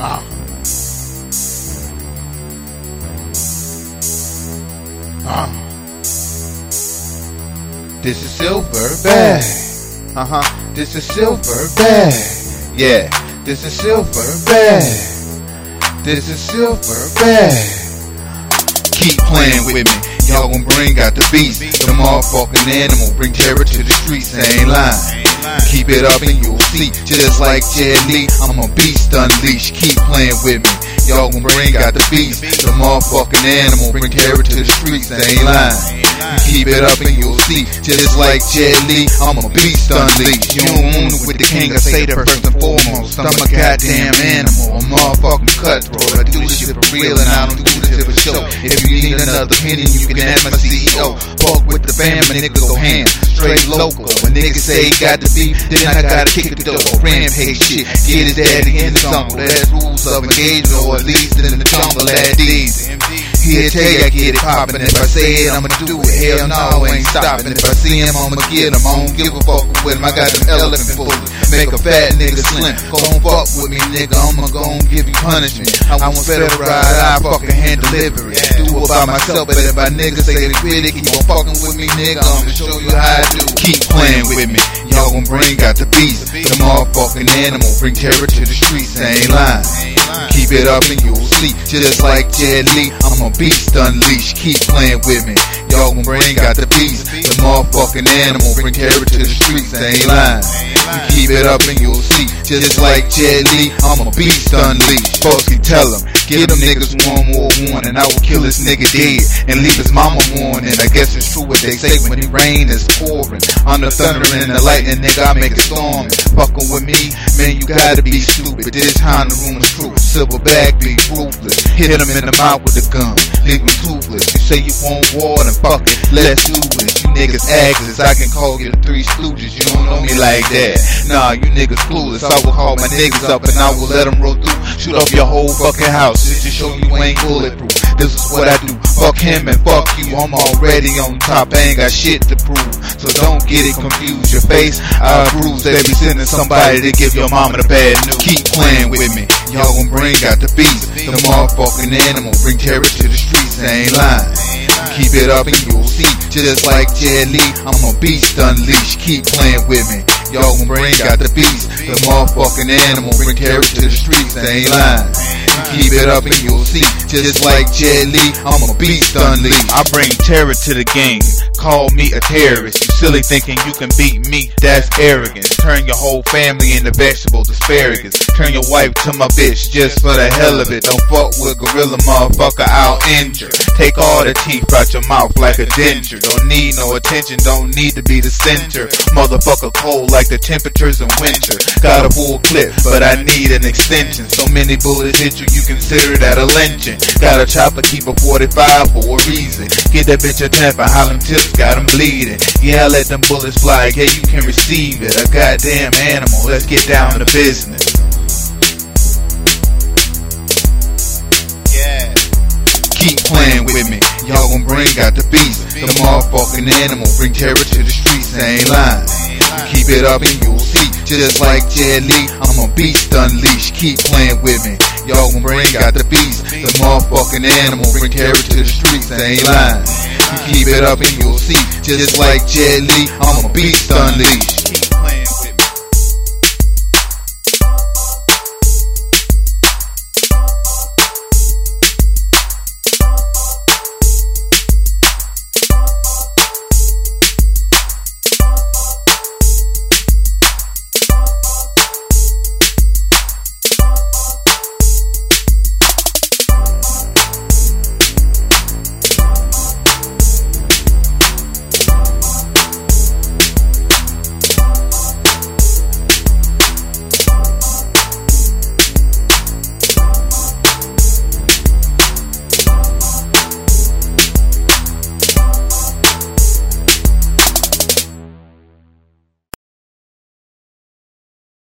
Ah. Ah. This is silver bag. Uh huh. This is Silverback. Yeah. This is silver bag. This is Silverback. Keep playing with me. Y'all gon' bring out the beast. The motherfucking animal. Bring terror to the streets. I ain't lying. Keep it up and you'll see. Just like Jet Li, I'm a beast unleashed. Keep playing with me. Y'all gon' bring out the beast. The motherfucking animal. Bring terror to the streets. I ain't lying. You Keep it up and you'll see. Just like Jet Li, I'm a beast unleashed. You don't with the king, I say first and foremost. I'm a goddamn animal, a motherfucking cutthroat. I do this shit for real and I don't do show. If you need another opinion, you can ask my CEO. Fuck with the family, nigga go ham. Straight local. When niggas say he got the beef, then I gotta kick the door. Rampage shit. Get his daddy in the uncle. That's rules of engagement, or at least in the jungle at these. He'll tell you I get it poppin'. If I say it, I'ma do it. Hell no, I ain't stopping. If I see him, I'ma get him. I don't give a fuck with him. I got them elephant bullets. Make a fat nigga slim. Gon' fuck with me, nigga. I'ma gon' give you punishment. I want federal ride, I fucking hand delivery. Do it by myself, but if I niggas say they critic and you ain't fucking with me, nigga, I'ma show you how I do. Keep playin' with me. Y'all gon' bring out the beast. The motherfucking animal. Bring terror to the streets. Ain't lying. Keep it up and you'll see. Just like Jet Li, I'm a beast unleashed. Keep playing with me. Y'all gon' bring out the beast. The motherfucking animal. Bring terror to the streets. I ain't lying. Keep it up and you'll see. Just like Jet Li, I'm a beast unleashed. Can tell them. Give them niggas one more warning. I will kill this nigga dead and leave his mama mourning. I guess it's true what they say when the rain is pouring. On the thunder and the lightning, nigga, I make it storm. Fucking with me, man, you gotta be stupid. This time the room is true. Silverback be ruthless. Hit him in the mouth with a gun, leave him toothless. You say you want war, then fuck it, let's do it. You niggas axes, I can call you the three stooges. You don't know me like that. Nah, you niggas clueless. I will call my niggas up and I will let them roll through. Shoot up your whole fucking house just to show you ain't bulletproof. This is what I do. Fuck him and fuck you. I'm already on top. I ain't got shit to prove. So don't get it confused. Your face, I bruise. They be sending somebody to give your mama the bad news. Keep playing with me. Y'all gon' bring out the beast. The motherfucking animal. Bring terror to the streets. Ain't lying. Keep it up and you'll see. Just like Jet I'm a beast unleashed. Keep playing with me. Y'all gon' bring out the beast. The motherfucking animal. Bring terror to the streets. Ain't lying. Keep it up and you'll see. Just like Jet I'm a beast unleashed. I bring terror to the game. Call me a terrorist. You silly thinking you can beat me. That's arrogance. Turn your whole family into vegetables, asparagus. Turn your wife to my bitch just for the hell of it. Don't fuck with gorilla motherfucker, I'll injure. Take all the teeth out your mouth like a denture. Don't need no attention, don't need to be the center. Motherfucker cold like the temperatures in winter. Got a full clip, but I need an extension. So many bullets hit you, you consider that a lynching. Got a chopper, keep a 45 for a reason. Get that bitch a how them tips got them bleeding. Yeah, I let them bullets fly, yeah, you can receive it. A goddamn animal, let's get down to business. Yeah. Keep playing with me. Y'all gon' bring out the beast. The motherfucking animal. Bring terror to the streets. Ain't lying. Keep it up and you'll see. Just like Jet I'm a beast unleashed. Keep playing with me. Y'all gon' bring out the beast. The motherfucking animal. Bring terror to the streets. Ain't lying. Keep it up and you'll see. Just like Jet I'm a beast unleashed.